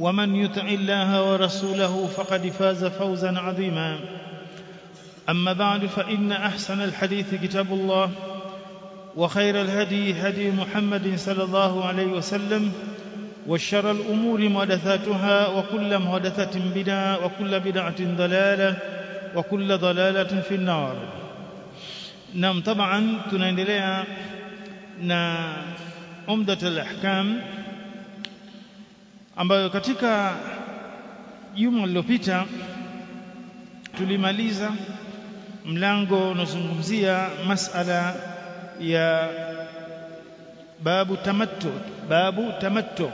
ومن يطع الله ورسوله فقد فاز فوزا عظيما. أما بعد فإن أحسن الحديث كتاب الله وخير الهدي هدي محمد صلى الله عليه وسلم وشر الأمور محدثاتها وكل محدثة بدعة وكل بدعة ضلالة وكل ضلالة في النار. نعم طبعا tunaendelea na umdat al-ahkam ambayo katika juma lililopita tulimaliza mlango unazungumzia masala ya babu tamattu babu tamattu.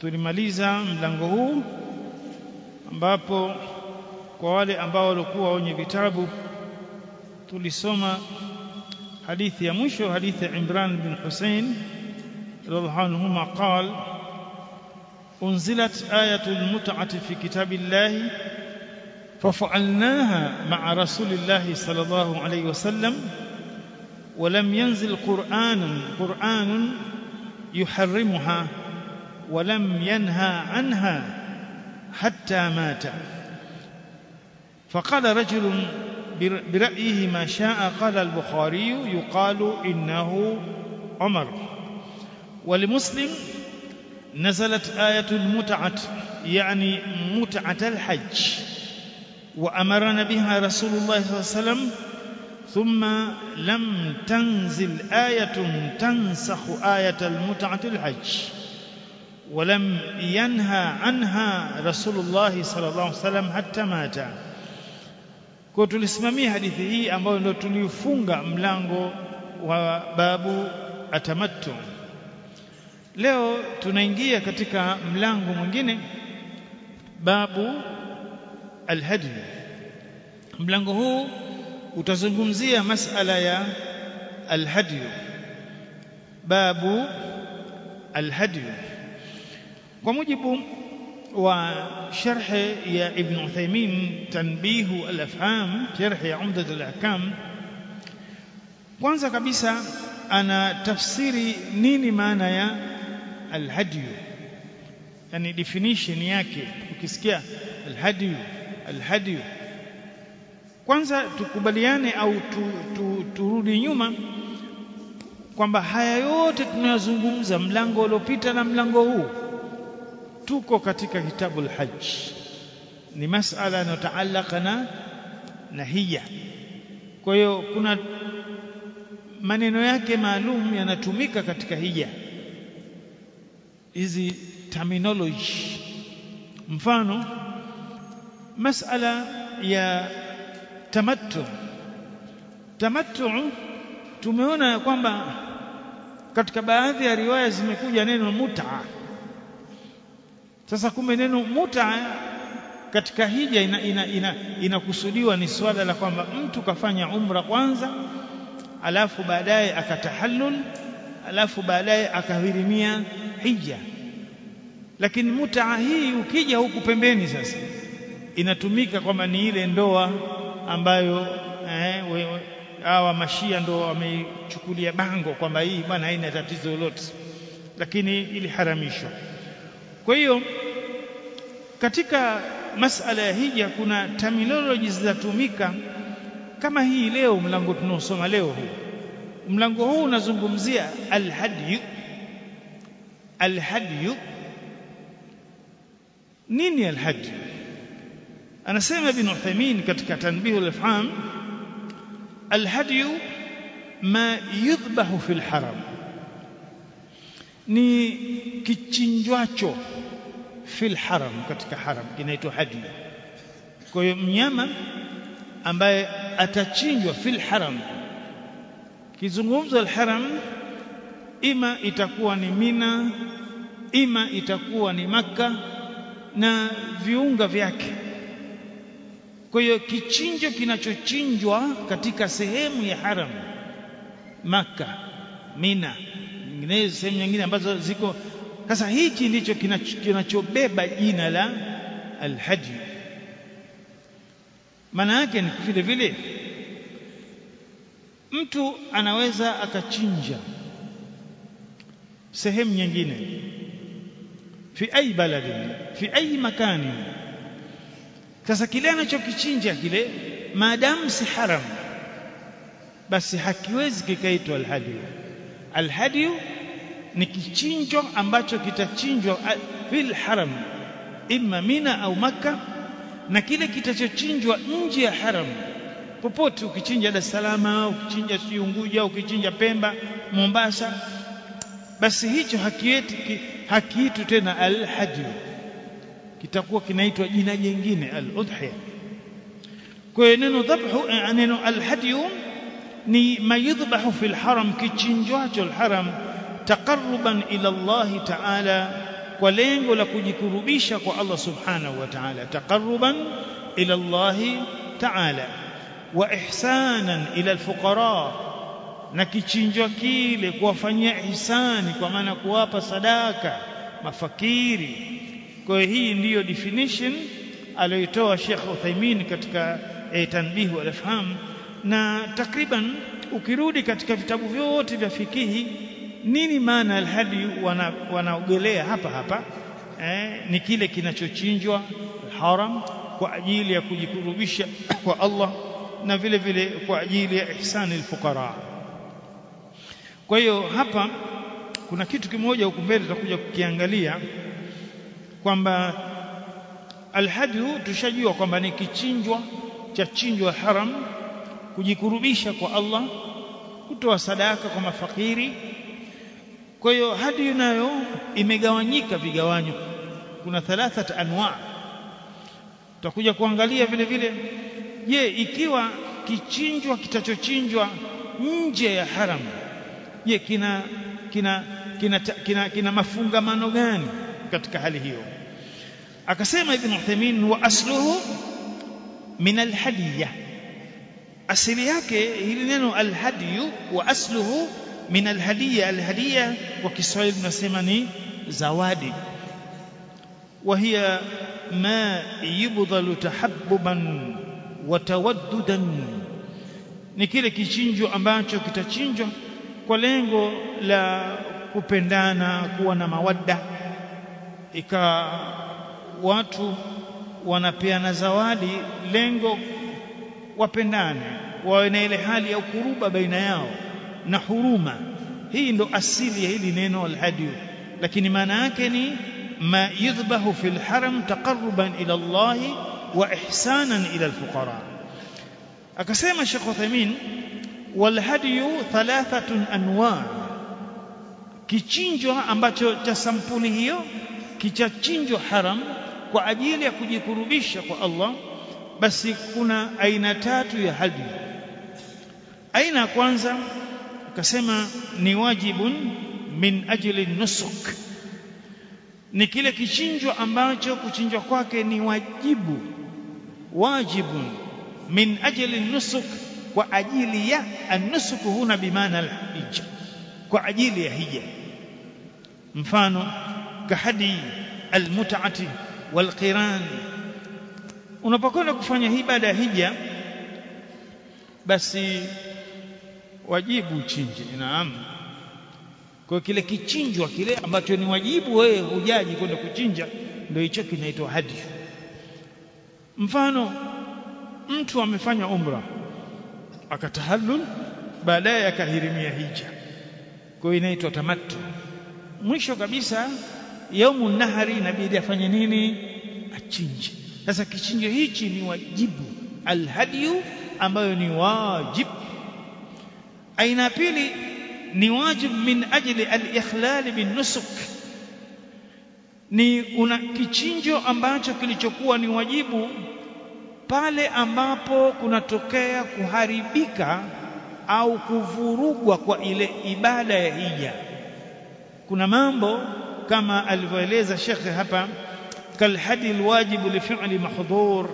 Tulimaliza mlango huu ambapo kwa wale ambao walikuwa wenye vitabu tulisoma hadithi ya mwisho hadithi ya Imran bin Hussein radhiallahu anhu qala أنزلت آية المتعة في كتاب الله ففعلناها مع رسول الله صلى الله عليه وسلم ولم ينزل قرآن قرآن يحرمها ولم ينهى عنها حتى مات. فقال رجل برأيه ما شاء قال البخاري يقال إنه عمر. ولمسلم نزلت آية المتعة يعني متعة الحج وأمرنا بها رسول الله صلى الله عليه وسلم ثم لم تنزل آية تنسخ آية المتعة الحج ولم ينهى عنها رسول الله صلى الله عليه وسلم حتى مات. kwa tulisimamia hadithi hii ambayo ndio tulifunga mlango wa leo tunaingia katika mlango mwingine babu alhadi mlango huu utazungumzia masala ya alhadi babu alhadi kwa mujibu wa sharh ya ibn Uthaymeen tanbihu al-afham sharh ya umdat al-ahkam kwanza kabisa ana tafsiri nini maana ya al-hadi yani definition yake ukisikia al-hadi al-hadi kwanza tukubaliane au tu, tu, turudi nyuma kwamba haya yote tunayozungumza mlango uliopita na mlango huu tuko katika kitabu al-hajj ni masala yanayotaallaka na na hija kwa hiyo kuna maneno yake maalum yanatumika katika hija hizi terminology. Mfano masala ya tamattu. Tamattu tumeona kwamba katika baadhi ya riwaya zimekuja neno mut'a. Sasa kumbe neno muta katika hija inakusudiwa ina, ina, ina ni swala la kwamba mtu kafanya umra kwanza alafu baadaye akatahallul alafu baadaye akahirimia hija. Lakini mutaa hii ukija huku pembeni sasa inatumika kwamba ni ile ndoa ambayo eh, hawa mashia ndo wameichukulia bango kwamba hii bwana haina tatizo lolote. Lakini iliharamishwa kwa hiyo katika masala ya hija kuna terminology zinatumika kama hii leo mlango tunaosoma leo huu. Mlango huu unazungumzia alhadyu alhadyu nini alhadi anasema ibn Uthaymeen katika tanbihu al-ifham alhadi ma yudhbahu fil haram ni kichinjwacho fil haram katika haram kinaitwa hadi kwa hiyo mnyama ambaye atachinjwa fil haram kizungumzo al-haram ima itakuwa ni Mina ima itakuwa ni Makka na viunga vyake. Kwa hiyo kichinjo kinachochinjwa katika sehemu ya haram Makka Mina nyinginezo sehemu nyingine ambazo ziko. Sasa hiki ndicho kinachobeba jina la alhaji maana yake ni vile vile mtu anaweza akachinja sehemu nyingine. Fi ai baladi fi ai makani. Sasa kile anachokichinja kile maadamu si haram basi hakiwezi kikaitwa alhadi alhadi ni kichinjo ambacho kitachinjwa fil haram imma mina au makka na kile kitachochinjwa nje ya haram. Popote ukichinja Dar es Salaam ukichinja siunguja ukichinja Pemba Mombasa basi hicho hakiitwi tena alhadi kitakuwa kinaitwa jina jingine al-udhiya kwa hiyo neno dhabhu neno alhadi ni mayudhbahu fil haram kichinjwacho alharam taqarruban ila Allah ta'ala kwa lengo la kujikurubisha kwa Allah subhanahu wa ta'ala taqarruban ila Allah ta'ala wa ihsanan ila alfuqara na kichinjwa kile kuwafanyia ihsani kwa maana kuwapa sadaka mafakiri. Kwa hiyo hii ndiyo definition aliyotoa Sheikh Uthaymeen katika e, tanbihu al-afham na takriban ukirudi katika vitabu vyote vya fikihi nini maana alhadi wanaogelea wana hapa hapa? Eh, ni kile kinachochinjwa haram kwa ajili ya kujikurubisha kwa Allah na vile vile kwa ajili ya ihsani alfuqara kwa hiyo hapa kuna kitu kimoja huku mbele tutakuja kukiangalia kwamba alhadhu tushajua kwamba ni kichinjwa cha chinjwa haram kujikurubisha kwa Allah kutoa sadaka kwa mafakiri. Kwa hiyo hadi nayo imegawanyika vigawanyo. Kuna thalathat anwa. Tutakuja kuangalia vile vile. Je ikiwa kichinjwa kitachochinjwa nje ya haram je kina kina kina, kina, kina mafungamano gani katika hali hiyo akasema ibn Uthaymeen wa asluhu min alhadiya asili yake hili neno alhadiyu wa asluhu min alhadiya alhadiya kwa Kiswahili tunasema ni zawadi وهي ما يبذل تحببا وتوددا ni kile kichinjo ambacho kitachinjwa kwa lengo la kupendana kuwa na mawadda. Ikawa watu wanapeana zawadi lengo wapendane wawe na ile hali ya ukuruba baina yao na huruma. Hii ndo asili ya hili neno alhadiyu lakini maana yake ni ma yudhbahu fil haram taqarruban ila Allah wa ihsanan ila alfuqara. Akasema Sheikh Uthaymeen walhadiyu thalathatun anwa. Kichinjwa ambacho cha sampuli hiyo kichachinjwa haram kwa ajili ya kujikurubisha kwa Allah basi kuna aina tatu ya hadi aina ya kwanza ukasema ni wajibun min ajli nusuk. Ni kile kichinjwa ambacho kuchinjwa kwake ni wajibu. Wajibun min ajli nusuk kwa ajili ya an-nusuk huna bimaana al-hija kwa ajili ya hija. Mfano kahadi al-mut'ati wal-qiran. Unapokwenda kufanya ibada ya hija basi wajibu uchinje. Naam. Kwa kile kichinjwa kile ambacho ni wajibu wewe hujaji kwenda kuchinja ndio hicho kinaitwa hadi mfano mtu amefanya umra akatahallul baadaye akahirimia hija. Kwa hiyo inaitwa tamattu. Mwisho kabisa yaumu nahari inabidi afanye nini? Achinje. Sasa kichinjo hichi ni wajibu. Alhadiyu ambayo ni wajib. Aina ya pili ni wajib min ajli al-ikhlal bin nusuk. Ni una kichinjo ambacho kilichokuwa ni wajibu pale ambapo kunatokea kuharibika au kuvurugwa kwa ile ibada ya hija. Kuna mambo kama alivyoeleza shekhe hapa kalhadi lwajibu lifi'li mahdhur.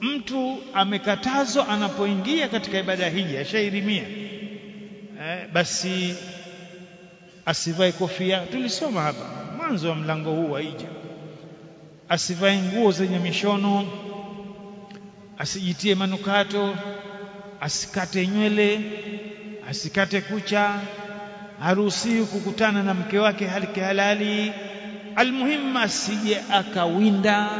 Mtu amekatazwa anapoingia katika ibada ya hija ashairimia eh, basi asivae kofia. Tulisoma hapa mwanzo wa mlango huu wa hija. Asivae nguo zenye mishono asijitie manukato asikate nywele asikate kucha haruhusiwi kukutana na mke wake hali halali almuhimu asije akawinda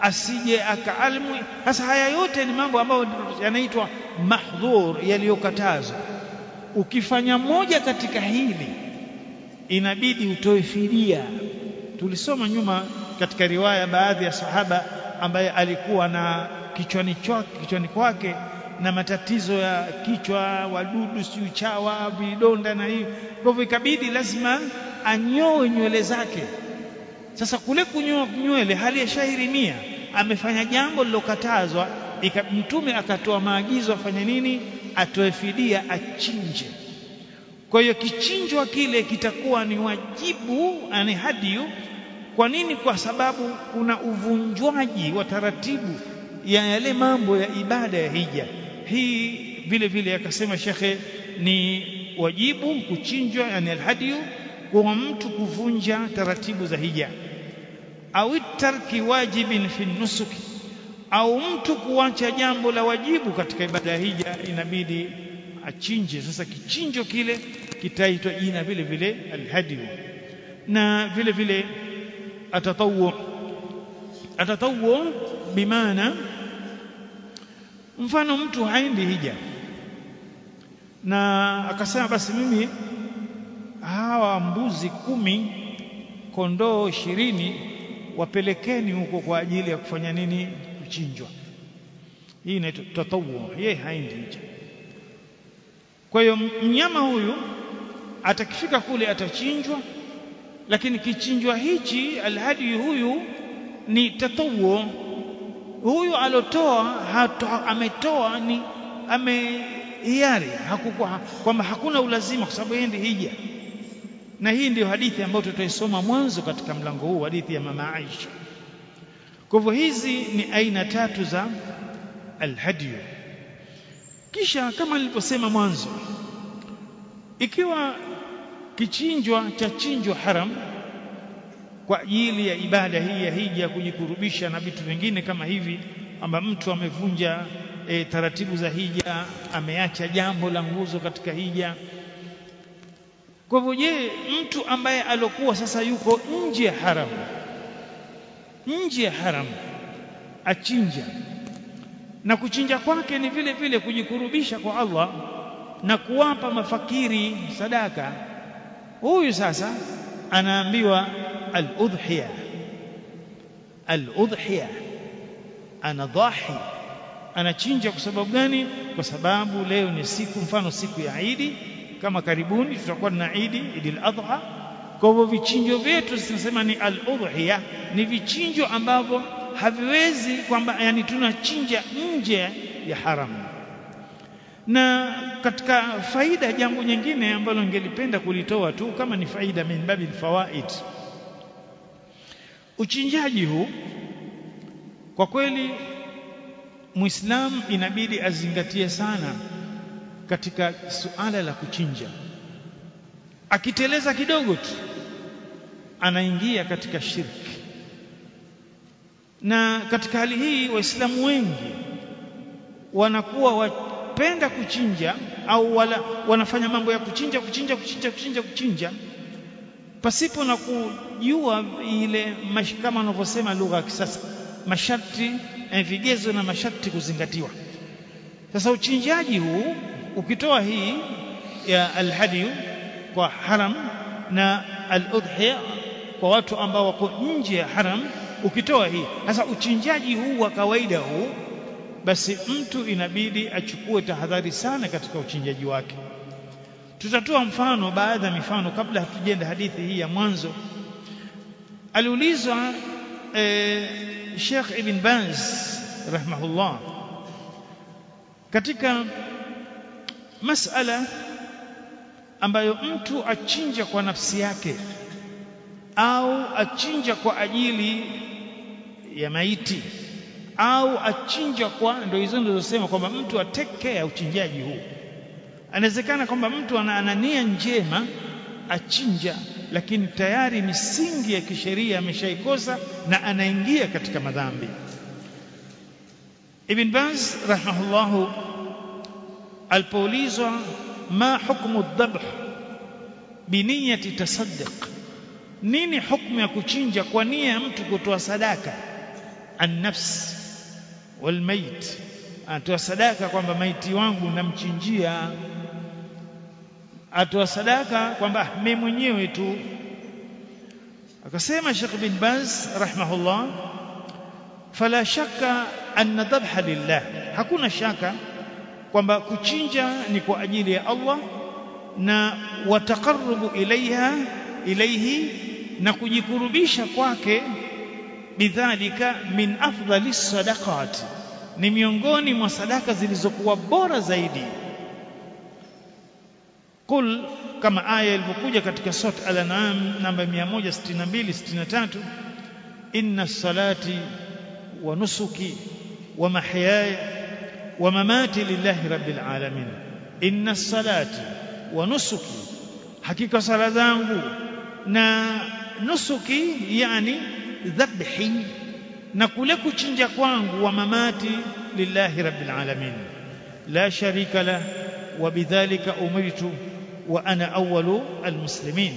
asije aka almu. sasa haya yote ni mambo ambayo yanaitwa mahdhur yaliyokatazwa ukifanya moja katika hili inabidi utoe fidia tulisoma nyuma katika riwaya baadhi ya sahaba ambaye alikuwa na kichwani kichwani kwake na matatizo ya kichwa wadudu si uchawa vidonda na hiyo. Kwa hivyo ikabidi lazima anyoe nywele zake. Sasa kule kunyoa nywele hali ya shahiri mia amefanya jambo lilokatazwa mtume akatoa maagizo afanye nini? Atoe fidia achinje. Kwa hiyo kichinjwa kile kitakuwa ni wajibu ani hadiyu kwa nini? Kwa sababu kuna uvunjwaji wa taratibu ya yale mambo ya ibada ya hija. Hii vile vile akasema shekhe ni wajibu kuchinjwa yani alhadiyu kwa mtu kuvunja taratibu za hija. Au tarki wajibin fi nusuki. Au mtu kuacha jambo la wajibu katika ibada ya hija inabidi achinje. Sasa kichinjo kile kitaitwa jina vile vile alhadiyu. Na vile vile atatawu atatawu bimaana mfano mtu haendi hija. Na akasema basi mimi hawa mbuzi kumi kondoo ishirini wapelekeni huko kwa ajili ya kufanya nini? Kuchinjwa. Hii inaitwa tatawu yeye haendi hija. Kwa hiyo mnyama huyu atakifika kule atachinjwa lakini kichinjwa hichi alhadi huyu ni tatawu huyu alotoa ametoa ni amehiari hakukuwa kwamba hakuna ulazima kwa sababu endi hija. Na hii ndio hadithi ambayo tutaisoma mwanzo katika mlango huu hadithi ya mama Aisha. Kwa hivyo hizi ni aina tatu za alhadiyu kisha kama nilivyosema mwanzo ikiwa kichinjwa cha chinjwa haram kwa ajili ya ibada hii ya hija kujikurubisha na vitu vingine kama hivi kwamba mtu amevunja e, taratibu za hija ameacha jambo la nguzo katika hija. Kwa hivyo je mtu ambaye alokuwa sasa yuko nje ya haram nje ya haramu achinja? Na kuchinja kwake ni vile vile kujikurubisha kwa Allah na kuwapa mafakiri sadaka. Huyu sasa anaambiwa al-udhiya al-udhiya ana dhahi anachinja kwa sababu gani? Kwa sababu leo ni siku mfano siku ya Idi kama karibuni tutakuwa na Idi Idil Adha kwa hivyo vichinjo vyetu tunasema ni al-udhiya ni vichinjo ambavyo haviwezi kwamba yani tunachinja nje ya haramu na katika faida jambo nyingine ambalo ningelipenda kulitoa tu kama ni faida min babil fawaid uchinjaji huu kwa kweli muislam inabidi azingatie sana katika suala la kuchinja. Akiteleza kidogo tu anaingia katika shirki na katika hali hii waislamu wengi wanakuwa wapenda kuchinja au wala, wanafanya mambo ya kuchinja kuchinja kuchinja kuchinja kuchinja pasipo na kujua ile kama wanavyosema lugha ya kisasa. Masharti eh, vigezo na masharti kuzingatiwa. Sasa uchinjaji huu ukitoa hii ya alhadi kwa haram na aludhiya kwa watu ambao wako nje ya haram ukitoa hii. Sasa uchinjaji huu wa kawaida huu basi mtu inabidi achukue tahadhari sana katika uchinjaji wake. Tutatoa mfano baadhi ya mifano kabla hatujenda hadithi hii ya mwanzo aliulizwa e, Sheikh Ibn Baz rahimahullah katika masala ambayo mtu achinja kwa nafsi yake au achinja kwa ajili ya maiti au achinja kwa ndio hizo nilizosema kwamba mtu atekea uchinjaji huu. Anawezekana kwamba mtu ana, nia njema achinja lakini tayari misingi ya kisheria ameshaikosa na anaingia katika madhambi. Ibn Baz rahimahullahu alipoulizwa ma hukmu dhabh biniyati tasaddiq, nini hukmu ya kuchinja? Kwa nia ya mtu kutoa sadaka. An-nafs anatoa atoa sadaka kwamba maiti wangu namchinjia atoa sadaka kwamba mimi mwenyewe tu. Akasema Sheikh bin Baz rahimahullah fala shakka anna dhabha lillah. Hakuna shaka kwamba kuchinja ni kwa ajili ya Allah na wataqarrubu ilaiha ilaihi na kujikurubisha kwake bidhalika min afdali sadaqat. Ni miongoni mwa sadaka zilizokuwa bora zaidi qul kama aya ilivyokuja katika sura al-an'am namba 162 63 inna salati wa nusuki wa mahyaya wa mamati lillahi rabbil alamin. Inna salati wa nusuki hakika sala zangu na nusuki yani dhabhi na kule kuchinja kwangu wa mamati lillahi rabbil alamin. La sharika la wa bidhalika umirtu wa ana awwalu almuslimin.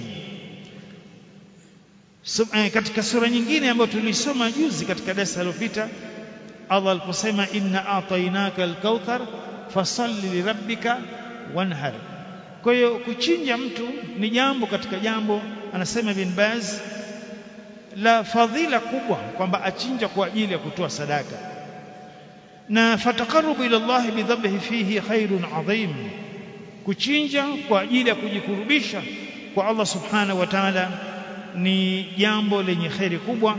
Eh, katika sura nyingine ambayo tulisoma juzi katika darasa lililopita Allah aliposema inna atainaka alkauthar fasalli lirabbika wanhar. Kwa hiyo kuchinja mtu ni jambo katika jambo anasema Ibn Baz la fadhila kubwa kwamba achinja kwa ajili ya kutoa sadaka. Na fataqarrubu ila Allah bidhabhi fihi khairun adhim kuchinja kwa ajili ya kujikurubisha kwa Allah subhanahu wa ta'ala ni jambo lenye khairi kubwa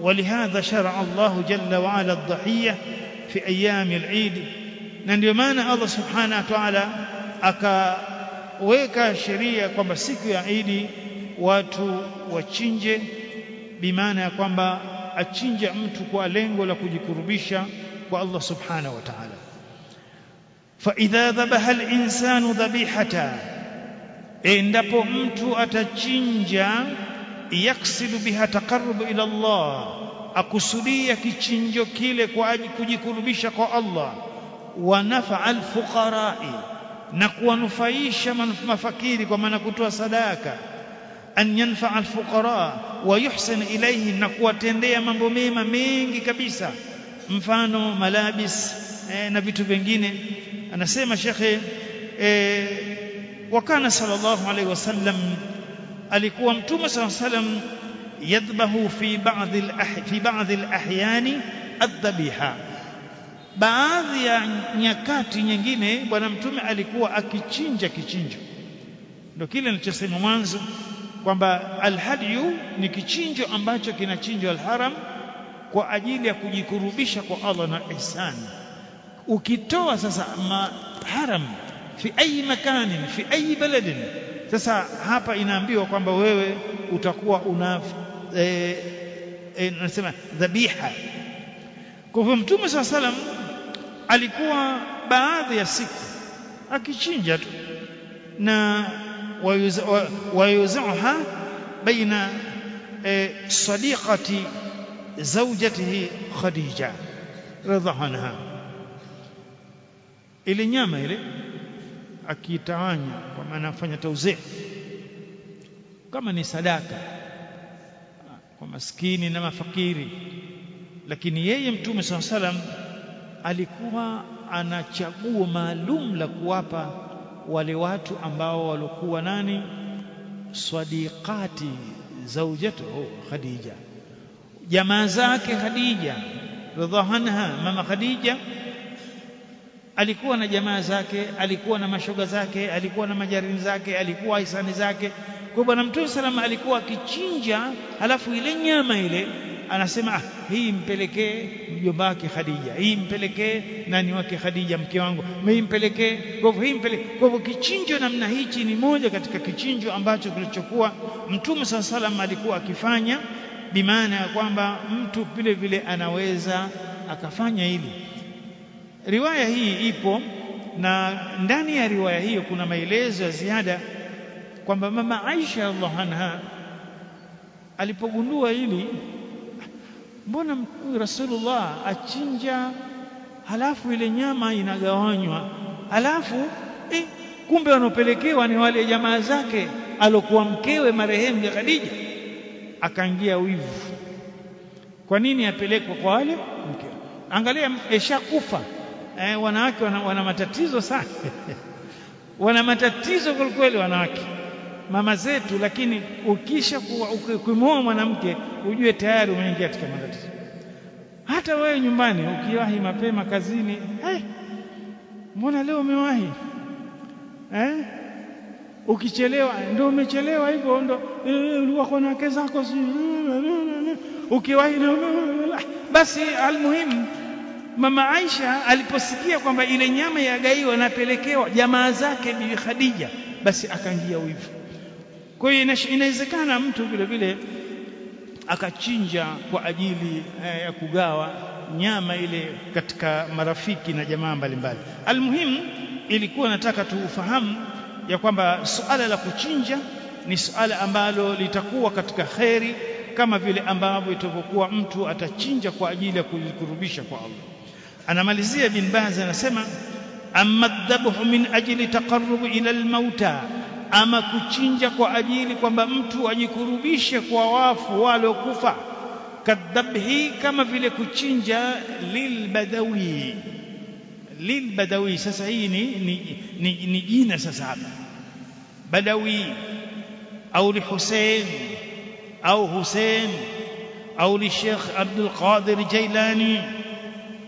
ولهذا شرع الله جل وعلا الضحية في أيام العيد na ndio maana Allah subhanahu wa ta'ala akaweka sheria kwamba siku ya Idi watu wachinje bimaana ya kwamba achinja mtu kwa lengo la kujikurubisha kwa Allah subhanahu wa ta'ala idha dhabaha al-insanu dhabihata endapo mtu atachinja yaksidu biha taqarrubu ila Allah akusudia kichinjo kile kwa ajili kujikurubisha kwa Allah. Wa nafa'a al-fuqara'i na kuwanufaisha mafakiri kwa maana kutoa sadaka. An yanfa'a al-fuqara wa yuhsin ilayhi na kuwatendea mambo mema mengi kabisa. Mfano malabis eh, na vitu vingine anasema shekhe eh, wakana sallallahu alaihi wasallam alikuwa mtume sallallahu alaihi wasallam yadhbahu fi ba'dhi fi ba'dhi al-ahyani adhabiha baadhi ya nyakati nyingine bwana mtume alikuwa akichinja kichinjo. Ndio kile nilichosema mwanzo kwamba alhadyu ni kichinjo ambacho kinachinjwa alharam kwa ajili ya kujikurubisha kwa Allah na ihsan ukitoa sasa haram fi ayi makanin fi ayi baladin. Sasa hapa inaambiwa kwamba wewe utakuwa una e, e, nasema dhabiha. Kwa hivyo mtume saa salam alikuwa baadhi ya siku akichinja tu na wayuzaha baina e, sadiqati zawjatihi khadija radhiallahu anha ile nyama ile akiitawanya kwa maana afanya tauzee. Kama ni sadaka kwa maskini na mafakiri. Lakini yeye mtume SAW salam alikuwa ana chaguo maalum la kuwapa wale watu ambao walikuwa nani? Sadiqati zaujatu khadija. Jamaa zake Khadija radha anha mama Khadija alikuwa na jamaa zake alikuwa na mashoga zake alikuwa na majarini zake alikuwa hisani zake. Kwa bwana mtume salama alikuwa akichinja alafu ile nyama ile anasema ah, hii mpelekee mjomba wake Khadija hii mpelekee nani wake Khadija mke wangu hii mpelekee. Kwa hivyo hii mpelekee kwa hivyo kichinjo namna hichi ni moja katika kichinjo ambacho kilichokuwa mtume saa salam alikuwa akifanya bimaana ya kwamba mtu vile vile anaweza akafanya hili riwaya hii ipo na ndani ya riwaya hiyo kuna maelezo ya ziada kwamba mama Aisha Allah anha alipogundua hili mbona Rasulullah achinja halafu ile nyama inagawanywa halafu eh, kumbe wanaopelekewa ni wale jamaa zake alokuwa mkewe marehemu ya Khadija. Akaingia wivu. Kwa nini apelekwe kwa wale mkewe angalia eshakufa eh, wanawake wana, wana matatizo sana. Wana matatizo kwelikweli wanawake. Mama zetu lakini ukisha kumwoa mwanamke ujue tayari umeingia katika matatizo. Hata wewe nyumbani ukiwahi mapema kazini hey, mbona leo umewahi? Eh? ukichelewa ndio umechelewa hivyo ndo ulikuwa kwa wake zako ukiwahi basi almuhimu mama Aisha aliposikia kwamba ile nyama ya gaiwa napelekewa jamaa zake bibi Khadija basi akaingia wivu. Kwa hiyo inawezekana mtu vile vile akachinja kwa ajili eh, ya kugawa nyama ile katika marafiki na jamaa mbalimbali. Almuhimu ilikuwa nataka tuufahamu ya kwamba suala la kuchinja ni suala ambalo litakuwa katika kheri kama vile ambavyo itavyokuwa mtu atachinja kwa ajili ya kujikurubisha kwa Allah anamalizia bin Baz anasema amma dhabhu min ajli taqarrub ila almauta. Ama kuchinja kwa ajili kwamba mtu ajikurubishe kwa wafu waliokufa. Kadhabhi kama vile kuchinja lilbadawi. Lilbadawi sasa hii ni, ni, ni, ni jina sasa hapa. Badawi au lihusein au husein au lishekh abdulqadir Abdul Qadir Jailani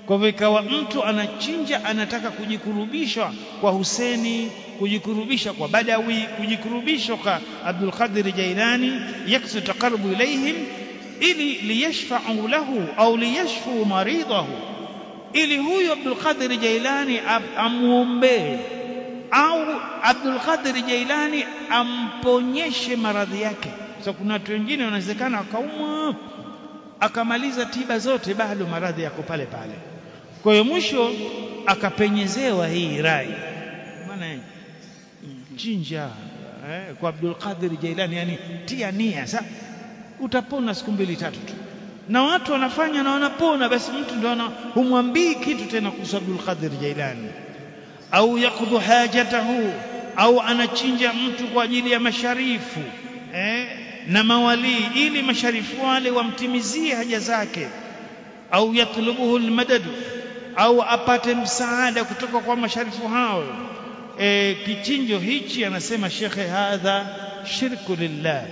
kwa hivyo ikawa mtu anachinja anataka kujikurubisha kwa Huseni kujikurubisha kwa Badawi kujikurubisha kwa Abdul Qadir Jailani yaksu taqarubu ilaihim ili liyashfa'u lahu au liyashfu maridahu ili huyu Abdul Qadir Jailani amwombee au Abdul Qadir Jailani amponyeshe maradhi yake. So kuna watu wengine wanawezekana akaumwa akamaliza tiba zote bado maradhi yako pale pale kwa hiyo mwisho akapenyezewa hii rai. Maana chinja eh, kwa Abdul Qadir Jailani yani tia nia. Sa utapona siku mbili tatu tu. Na watu wanafanya na wanapona basi mtu ndio humwambii kitu tena kuhusu Abdul Qadir Jailani. Au yakudhu hajatahu au anachinja mtu kwa ajili ya masharifu eh, na mawalii ili masharifu wale wamtimizie haja zake. Au yatlubuhu almadad au apate msaada kutoka kwa masharifu hao. E, kichinjo hichi anasema shekhe hadha shirku lillah.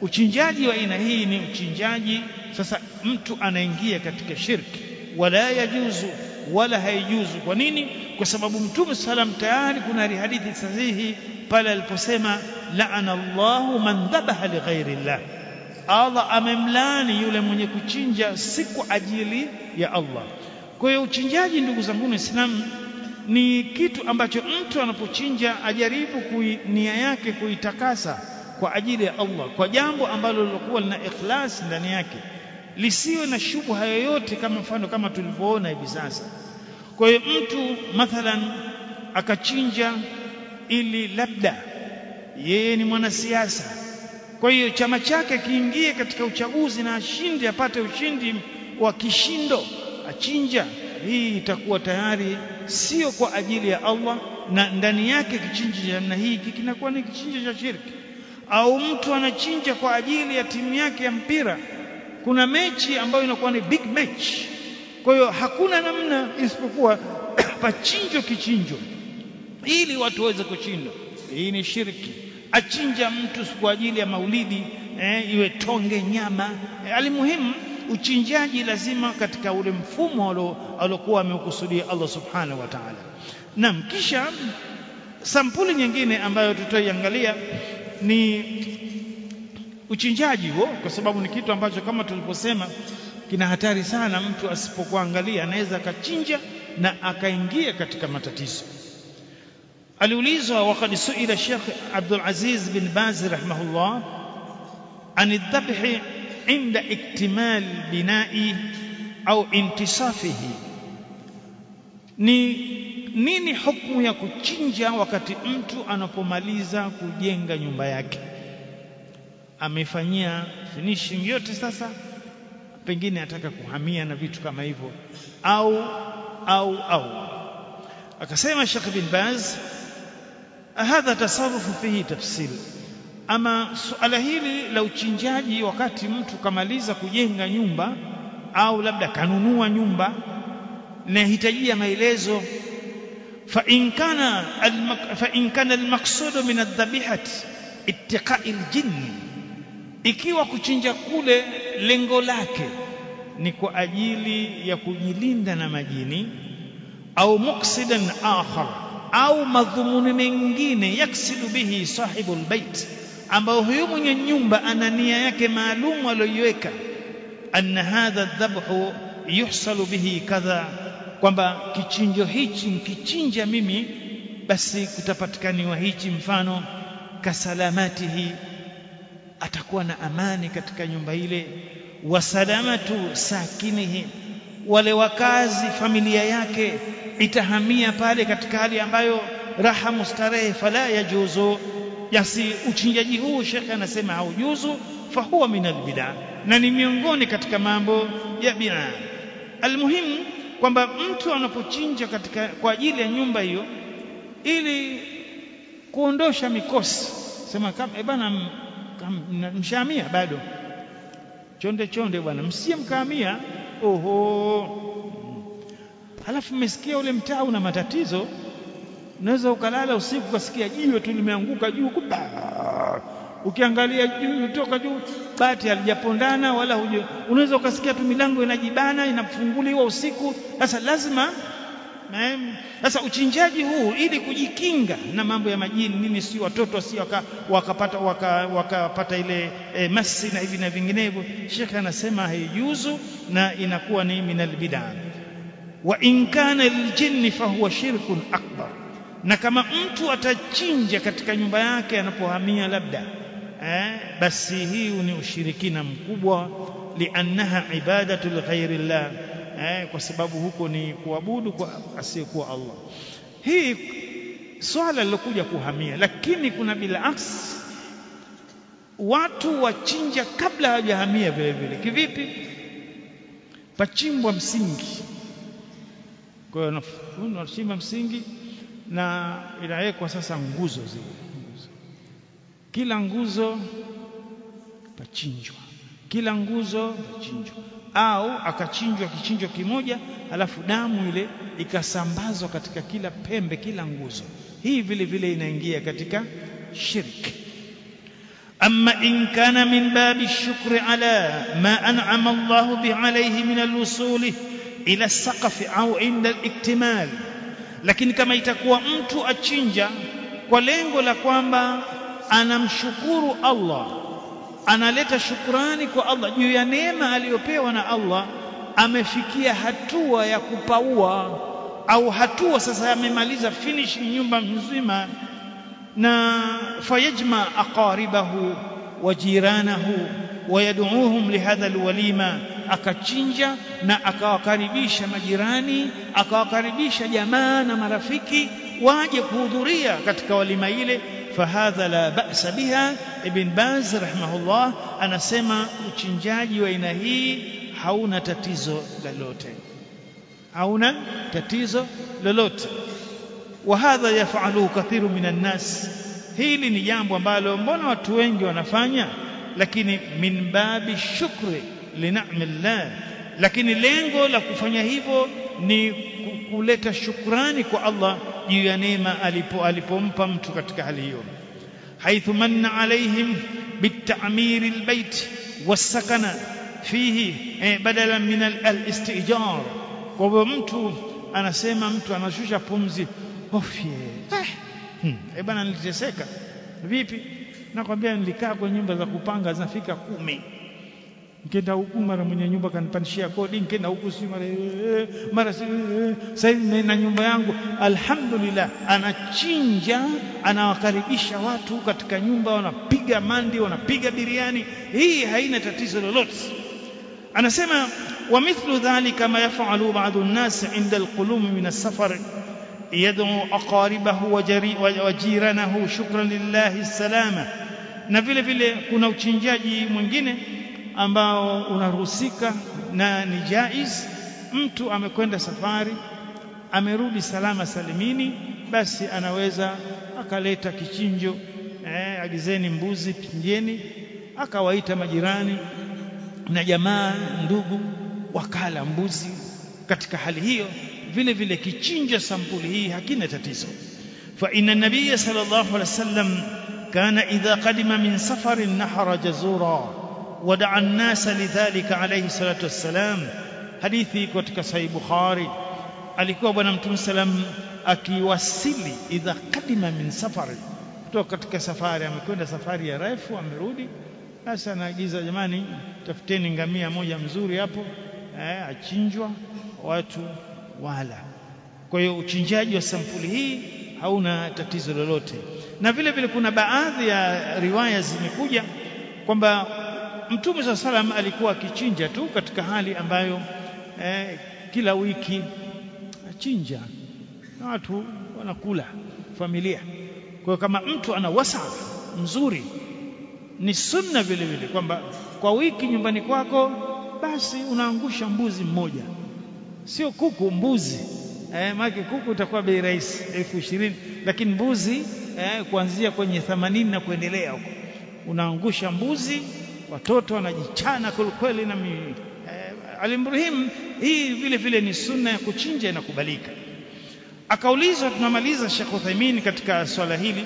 Uchinjaji wa aina hii ni uchinjaji. Sasa mtu anaingia katika shirki wala yajuzu wala haijuzu. Kwa nini? Kwa sababu mtume salam tayari kuna hadithi sahihi pale aliposema laana Allahu man dhabaha lighairi llah. Allah amemlani yule mwenye kuchinja si kwa ajili ya Allah kwa hiyo uchinjaji ndugu zangu Waislamu ni kitu ambacho mtu anapochinja ajaribu kui, nia yake kuitakasa kwa ajili ya Allah kwa jambo ambalo lilokuwa lina ikhlas ndani yake lisiwe na shubha yoyote kama mfano kama tulivyoona hivi sasa. Kwa hiyo mtu mathalan akachinja ili labda yeye ni mwanasiasa. Kwa hiyo chama chake kiingie katika uchaguzi na ashinde apate ushindi wa kishindo achinja hii itakuwa tayari sio kwa ajili ya Allah na ndani yake kichinja cha namna hii kinakuwa ni kichinja cha shirki. Au mtu anachinja kwa ajili ya timu yake ya mpira kuna mechi ambayo inakuwa ni big match. Kwa hiyo hakuna namna isipokuwa pachinjo kichinjo ili watu waweze kushinda hii ni shirki. Achinja mtu kwa ajili ya maulidi eh, iwe tonge nyama. Eh, alimuhimu uchinjaji lazima katika ule mfumo aliokuwa ameukusudia Allah subhanahu wa ta'ala. Naam kisha sampuli nyingine ambayo tutaiangalia ni uchinjaji huo kwa sababu ni kitu ambacho kama tuliposema kina hatari sana mtu asipokuangalia anaweza akachinja na akaingia katika matatizo. Aliulizwa waqad suila Sheikh Abdul Aziz bin Baz rahimahullah an adh-dhabh inda iktimal bina'i au intisafihi. Ni nini hukumu ya kuchinja wakati mtu anapomaliza kujenga nyumba yake? Amefanyia finishing yote sasa pengine ataka kuhamia na vitu kama hivyo. Au au au. Akasema Sheikh bin Baz hadha tasarufu fihi tafsil ama suala hili la uchinjaji wakati mtu kamaliza kujenga nyumba au labda kanunua nyumba nahitajia maelezo. Fa in kana fa in kana almaqsud min adh-dhabihati ittiqa'i al-jinn ikiwa kuchinja kule lengo lake ni kwa ajili ya kujilinda na majini au muksidan akhar au madhumuni mengine yaksidu bihi sahibul bait ambao huyo mwenye nyumba ana nia yake maalum aliyoiweka anna hadha dhabhu yuhsalu bihi kadha kwamba kichinjo hichi mkichinja mimi basi kutapatikaniwa hichi mfano kasalamatihi atakuwa na amani katika nyumba ile wa wasalamatu sakinihi wale wakazi familia yake itahamia pale katika hali ambayo raha mustarehe fala yajuzu yasi uchinjaji huu shekhe anasema haujuzu fahuwa min albid'a na ni miongoni katika mambo ya bid'a. Almuhimu kwamba mtu anapochinja katika kwa ajili ya nyumba hiyo ili kuondosha mikosi. Sema kama bana mshamia bado. Chonde chonde bwana msiye mkahamia. Oho. Halafu mmesikia ule mtaa una matatizo unaweza ukalala usiku ukasikia jiwe tu limeanguka juu ukiangalia juu kutoka juu bati alijapondana wala huje unaweza ukasikia tu milango inajibana inafunguliwa usiku. Sasa lazima sasa uchinjaji huu ili kujikinga na mambo ya majini nini si watoto si waka, wakapata waka, wakapata ile e, masi na hivi na vinginevyo. Shekhe anasema haijuzu na inakuwa ni minal bid'a wa in kana liljinni fahuwa shirkun akbar na kama mtu atachinja katika nyumba yake anapohamia labda eh, basi hii ni ushirikina mkubwa liannaha ibadatu lighairi llah eh, kwa sababu huko ni kuabudu kwa asiyekuwa Allah. Hii swala lilokuja kuhamia lakini kuna bilaks watu wachinja kabla hawajahamia vile vile. Kivipi? Pachimbwa msingi. Kwa hiyo wanachimba msingi na inawekwa sasa nguzo zile. Kila nguzo pachinjwa kila nguzo pachinjwa au akachinjwa kichinjo kimoja alafu damu ile ikasambazwa katika kila pembe kila nguzo. Hii vile vile inaingia katika shirk. Amma in kana min babi shukri ala ma an'ama allah bi alayhi min al-wusuli ila as-saqf au inda al-iktimal lakini kama itakuwa mtu achinja kwa lengo la kwamba anamshukuru Allah analeta shukrani kwa Allah juu ya neema aliyopewa na Allah amefikia hatua ya kupaua au hatua sasa amemaliza finish nyumba mzima na fayajma aqaribahu wa jiranahu wayad'uuhum lihadha alwalima akachinja na akawakaribisha majirani, akawakaribisha jamaa na marafiki waje kuhudhuria katika walima ile. Fahadha la ba'sa biha. Ibn Baz rahimahullah anasema uchinjaji wa aina hii hauna tatizo lolote, hauna tatizo lolote. Wa hadha yafaluhu kathiru minan nas, hili ni jambo ambalo mbona watu wengi wanafanya, lakini min babi shukri linamillah lakini lengo la kufanya hivyo ni kuleta shukrani kwa Allah juu ya neema alipo alipompa mtu katika hali hiyo. Haithu manna alaihim bitamir albayt wasakana fihi eh, badala min alistijar. Kwa hivyo mtu anasema mtu anashusha pumzi ofye. Eh, hmm. eh niliteseka. Vipi? Nakwambia nilikaa kwenye nyumba za kupanga zinafika kumi nkenda huku mara mwenye nyumba kanipandishia kodi, nkenda huku si mara eh, mara sasa hivi na nyumba yangu. Alhamdulillah, anachinja anawakaribisha watu katika nyumba, wanapiga mandi, wanapiga biriani, hii haina tatizo lolote. Anasema wa mithlu dhalika ma yafalu ba'du an-nas 'inda alqulum min assafar. Yad'u aqaribahu wa jiranahu shukran lillahi salama. Na vile vile kuna uchinjaji mwingine ambao unaruhusika na ni jaiz mtu amekwenda safari amerudi salama salimini basi anaweza akaleta kichinjo. Eh, agizeni mbuzi pinjeni akawaita majirani na jamaa ndugu wakala mbuzi. Katika hali hiyo vile vile kichinjo sampuli hii hakina tatizo. Fa inna nabiyya sallallahu alaihi wasallam kana idha qadima min safarin nahara jazura wadaa an-nasa lidhalika alayhi salatu wassalam. Hadithi katika sahih bukhari. Alikuwa bwana mtume salam akiwasili idha kadima min safari. Kutoka katika safari amekwenda safari ya refu amerudi. Sasa anaagiza jamani tafuteni ngamia moja mzuri hapo. Eh, achinjwa watu wala. Kwa hiyo uchinjaji wa sampuli hii hauna tatizo lolote. Na vile vile kuna baadhi ya riwaya zimekuja kwamba mtume saa salam alikuwa akichinja tu katika hali ambayo eh, kila wiki achinja na watu wanakula familia. Kwa kama mtu ana wasa mzuri ni sunna vile vile kwamba kwa wiki nyumbani kwako basi unaangusha mbuzi mmoja. Sio kuku mbuzi. Eh, maana kuku itakuwa bei rahisi elfu ishirini. Lakini mbuzi eh, kuanzia kwenye themanini na kuendelea huko. Unaangusha mbuzi watoto wanajichana kwelikweli na mi, eh, alimruhim hii vile vile ni sunna ya kuchinja inakubalika. Akaulizwa tunamaliza Sheikh Uthaymeen katika swala hili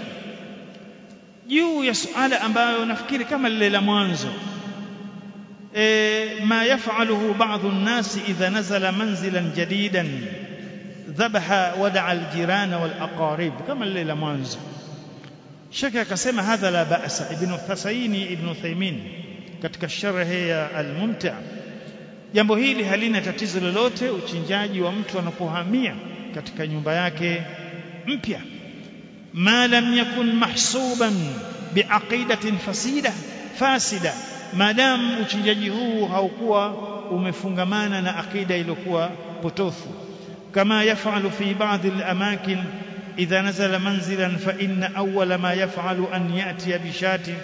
juu ya suala ambayo nafikiri kama lile la mwanzo e, ma yafaluhu baadhi nnasi idha nazala manzilan jadidan dhabaha wadaa aljirana walaqarib kama lile la mwanzo. Sheikh akasema hadha la ba'sa ibn Thasaini ibn Uthaymin katika sharhe ya al-Mumti' jambo hili halina tatizo lolote uchinjaji wa mtu anapohamia katika nyumba yake mpya. Ma lam yakun mahsuban biaqidatin fasida fasida. Maadamu uchinjaji huu haukuwa umefungamana na aqida iliyokuwa potofu. Kama yafalu fi baadhi al-amakin idha nazala manzilan fa inna awwala ma yafalu an yatiya bishati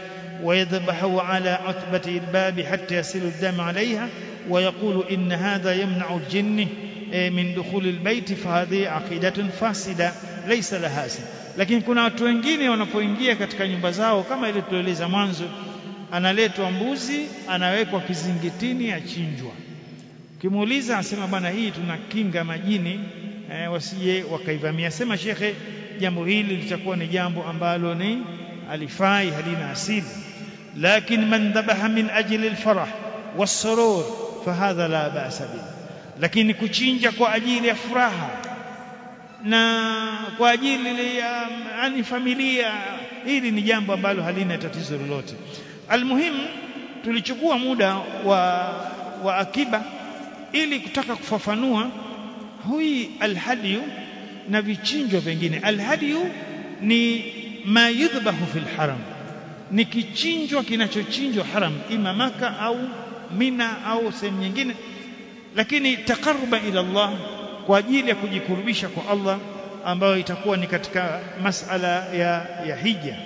ويذبحه على عتبة الباب حتى يصل الدم عليها ويقول إن هذا يمنع الجن من دخول البيت فهذه عقيدة فاسدة ليس لها أصل lakini kuna watu wengine wanapoingia katika nyumba zao kama ile tulieleza mwanzo analetwa mbuzi anawekwa kizingitini achinjwa ukimuuliza anasema bwana hii tunakinga majini eh, wasije wakaivamia sema shekhe jambo hili litakuwa ni jambo ambalo ni alifai halina asili lakin من ذبح من ajli الفرح والسرور فهذا لا ba'sa به. lakini kuchinja kwa ajili ya furaha na kwa ajili ya yani familia hili ni jambo ambalo halina tatizo lolote. almuhimu tulichukua muda wa, wa akiba ili kutaka kufafanua hui alhadyu na vichinjo vingine. alhadiyu ni ma yudhbahu fil haram ni kichinjwa kinachochinjwa haram ima maka au mina au sehemu nyingine. Lakini takaruba ila Allah kwa ajili ya kujikurubisha kwa Allah ambayo itakuwa ni katika masala ya, ya hija.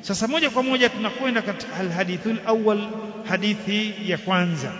Sasa moja kwa moja tunakwenda katika alhadithul awwal hadithi ya kwanza